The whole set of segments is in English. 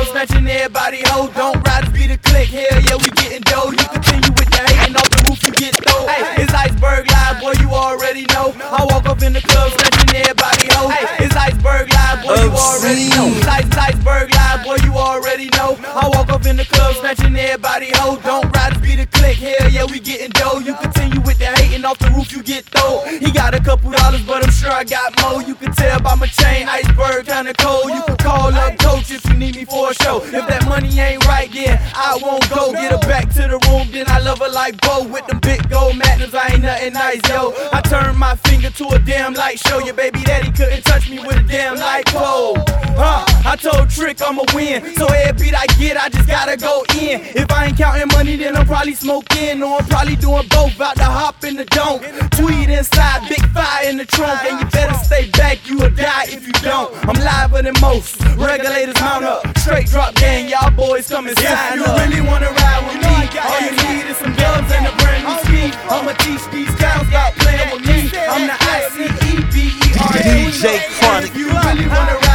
girls snatching everybody hoe. Don't riders be the click. Hell yeah, we getting dough. You continue with the hating off the roof, you get low. Hey, it's iceberg live, boy, you already know. I walk up in the club snatching everybody hoe. Hey, it's iceberg live, boy, you already know. It's ice, iceberg live, boy, you already know. I walk up in the club snatching everybody hoe. Don't riders be the click. Hell yeah, we getting dough. You continue with the hating off the roof, you get throw. He got a couple dollars, but I'm sure I got more. You can tell by my chain, iceberg kinda cold. You can call up coach if you need me for a show. If that money ain't right, then I won't go. Get her back to the room, then I love her like Bo with them big gold magnums. I ain't nothing nice, yo. I turn my finger to a damn light show. Your baby daddy couldn't touch me with a damn light pole. Huh? I told Trick I'ma win. So every beat I get, I just gotta go in. If I ain't counting money, then I'm probably smoking. Or I'm probably doing both. About to hop in the dome. Tweet inside, big fire in the trunk. And you better stay back, you will die if you don't. I'm liver than most. Regulators mount up. Straight drop gang, y'all boys come and sign If you really wanna ride with me, all you need is some gloves and a brand new ski. I'ma teach these cows about playing with me. I'm the I C E B E R A. DJ Chronic. If you really wanna ride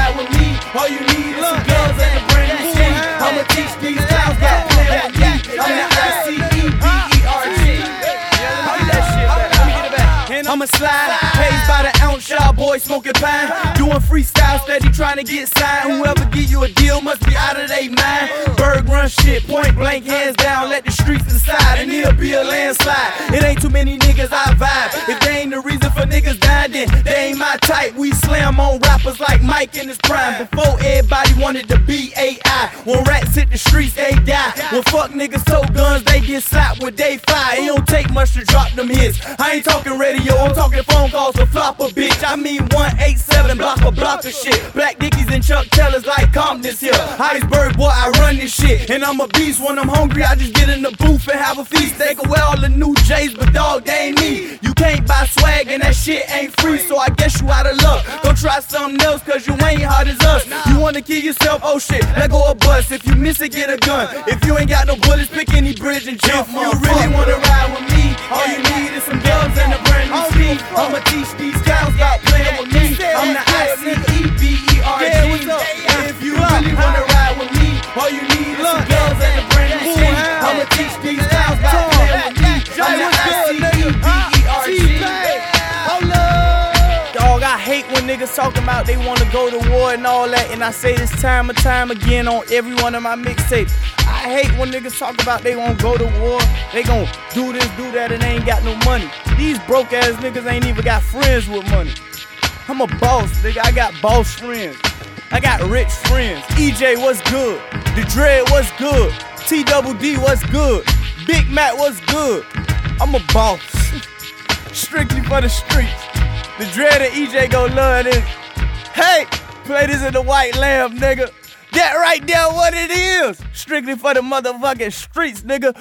I'ma slide, pays by the ounce, y'all boys smoking pine. Doing freestyle, steady trying to get signed. Whoever give you a deal must be out of their mind. Berg run shit, point blank, hands down, let the streets decide, and it'll be a landslide. It ain't too many niggas I vibe. If they ain't the reason for niggas dying, then they ain't my type. We rappers like Mike in his prime. Before everybody wanted to be AI. When rats hit the streets, they die. When fuck niggas tote guns, they get slapped with they fire. It don't take much to drop them hits. I ain't talking radio, I'm talking phone calls to flop a bitch. I mean 187 block a block of shit. Black Dickies and Chuck Taylors like Compton's here. Iceberg boy, I run this shit. And I'm a beast when I'm hungry. I just get in the booth and have a feast. Can wear all the new J's, but dog, they ain't me. You can't buy swag and that shit ain't free. So I guess you out of luck. Go try something else, cause you ain't hard as us. You wanna kill yourself? Oh shit, let go a bus. If you miss it, get a gun. If you ain't got no bullets, pick any bridge and jump. If you really wanna ride with me, all you need is some gloves and a brand new ski. I'ma teach these cows about playing with me. I'm the I hate when niggas talking about they wanna go to war and all that, and I say this time and time again on every one of my mixtapes. I hate when niggas talk about they wanna go to war, they gon' do this, do that, and they ain't got no money. These broke ass niggas ain't even got friends with money. I'm a boss, nigga. I got boss friends. I got rich friends. EJ, what's good? The Dread, what's good? T Double D, what's good? Big Mac, what's good? I'm a boss. Strictly for the streets. The Dread and EJ go love this. Hey, play this in the white lamb, nigga. That right there, what it is. Strictly for the motherfucking streets, nigga.